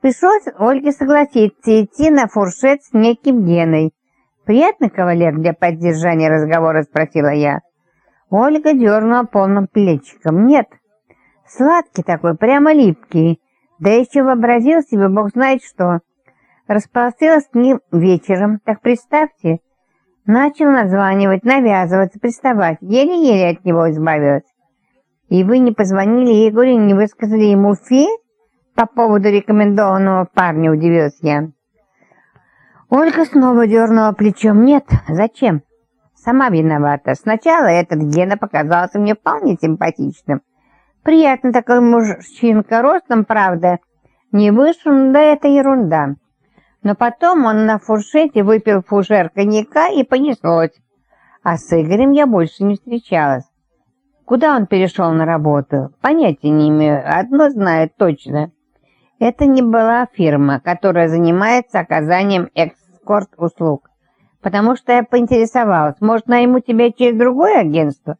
Пришлось Ольге согласиться идти на фуршет с неким Геной. «Приятный кавалер для поддержания разговора?» – спросила я. Ольга дернула полным плечиком. «Нет, сладкий такой, прямо липкий, да еще вообразил себе бог знает что. Распростилась с ним вечером, так представьте, начал названивать, навязываться, приставать, еле-еле от него избавилась. И вы не позвонили Егору, не высказали ему фи по поводу рекомендованного парня, удивилась я. Ольга снова дернула плечом. Нет, зачем? Сама виновата. Сначала этот Гена показался мне вполне симпатичным. Приятно такой мужчинка, ростом, правда, не выше, да это ерунда. Но потом он на фуршете выпил фужер коньяка и понеслось. А с Игорем я больше не встречалась. Куда он перешел на работу? Понятия не имею. Одно знаю точно. Это не была фирма, которая занимается оказанием экскорт-услуг. Потому что я поинтересовалась, может, найму тебя через другое агентство?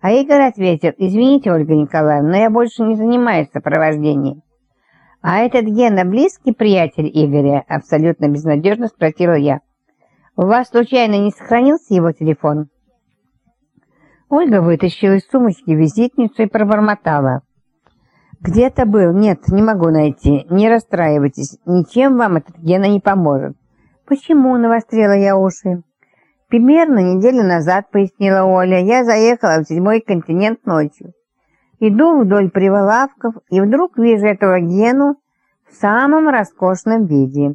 А Игорь ответил, извините, Ольга Николаевна, но я больше не занимаюсь сопровождением. А этот Гена близкий приятель Игоря? Абсолютно безнадежно спросила я. У вас случайно не сохранился его телефон? Ольга вытащила из сумочки визитницу и пробормотала. «Где-то был. Нет, не могу найти. Не расстраивайтесь. Ничем вам этот Гена не поможет». «Почему?» — навострила я уши. «Примерно неделю назад», — пояснила Оля, — «я заехала в седьмой континент ночью. Иду вдоль прилавков и вдруг вижу этого Гену в самом роскошном виде».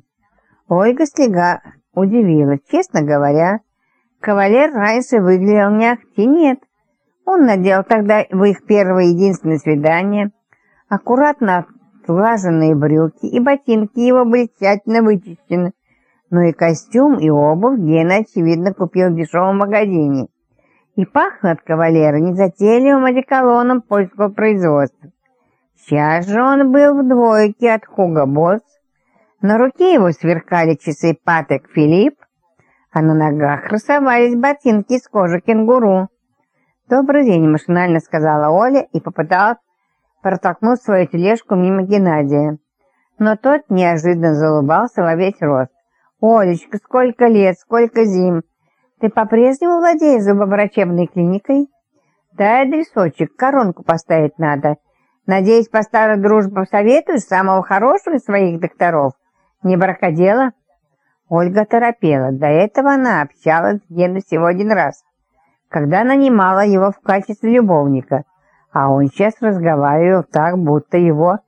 Ольга слегка удивилась. Честно говоря, кавалер раньше выглядел не ахти нет. Он надел тогда в их первое единственное свидание аккуратно отглаженные брюки, и ботинки его были тщательно вычищены. Но и костюм, и обувь Гена, очевидно, купил в дешевом магазине. И пахло от кавалера незатейливым одеколоном польского производства. Сейчас же он был в двойке от Хуга Босс. На руке его сверкали часы Патек Филипп, а на ногах красовались ботинки из кожи кенгуру. «Добрый день», — машинально сказала Оля и попыталась протолкнуть свою тележку мимо Геннадия. Но тот неожиданно залыбался во весь рост. «Олечка, сколько лет, сколько зим! Ты по-прежнему владеешь зубоврачебной клиникой?» «Дай адресочек, коронку поставить надо. Надеюсь, по старой дружбе посоветуешь самого хорошего из своих докторов? Не бракодела?» Ольга торопела. До этого она общалась с Геной всего один раз когда нанимала его в качестве любовника, а он сейчас разговаривал так, будто его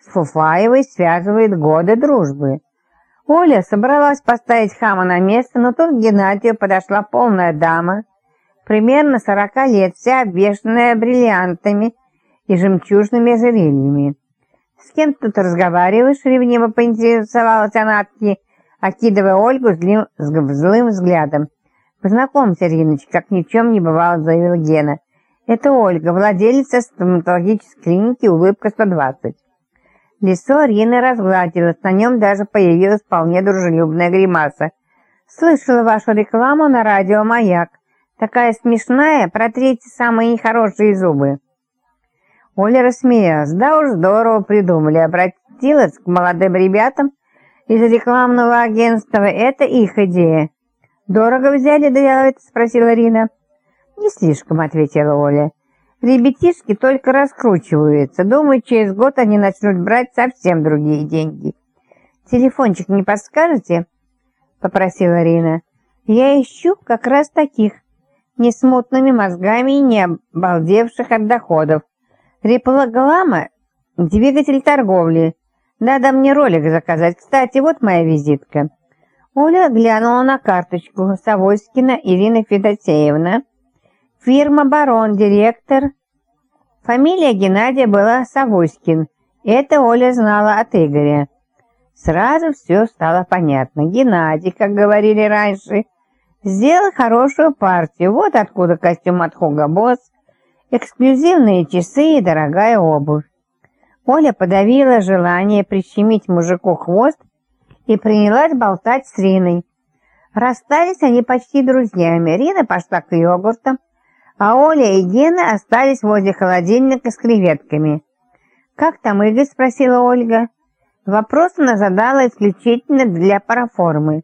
с Фуфаевой связывает годы дружбы. Оля собралась поставить хама на место, но тут к Геннадию подошла полная дама, примерно сорока лет, вся обвешанная бриллиантами и жемчужными ожерельями. «С кем тут разговариваешь?» — ревниво поинтересовалась она, окидывая Ольгу злым, злым взглядом. «Познакомься, Риночка, как ни в чем не бывало», — заявила Гена. «Это Ольга, владелица стоматологической клиники «Улыбка-120». Лицо Рины разгладилось, на нем даже появилась вполне дружелюбная гримаса. «Слышала вашу рекламу на радио «Маяк». Такая смешная, протрите самые нехорошие зубы». Оля рассмеялась. «Да уж здорово придумали». Обратилась к молодым ребятам из рекламного агентства. Это их идея. «Дорого взяли да это?» – спросила Рина. «Не слишком», – ответила Оля. «Ребятишки только раскручиваются. Думаю, через год они начнут брать совсем другие деньги». «Телефончик не подскажете?» – попросила Рина. «Я ищу как раз таких, не смутными мозгами и не обалдевших от доходов. Реплоглама – двигатель торговли. Надо мне ролик заказать. Кстати, вот моя визитка». Оля глянула на карточку. Савойскина Ирина Федосеевна. Фирма «Барон», директор. Фамилия Геннадия была Савойскин. Это Оля знала от Игоря. Сразу все стало понятно. Геннадий, как говорили раньше, сделал хорошую партию. Вот откуда костюм от Хуга Босс, эксклюзивные часы и дорогая обувь. Оля подавила желание прищемить мужику хвост и принялась болтать с Риной. Расстались они почти друзьями. Рина пошла к йогуртам, а Оля и Гена остались возле холодильника с креветками. «Как там Игорь?» – спросила Ольга. Вопрос она задала исключительно для параформы.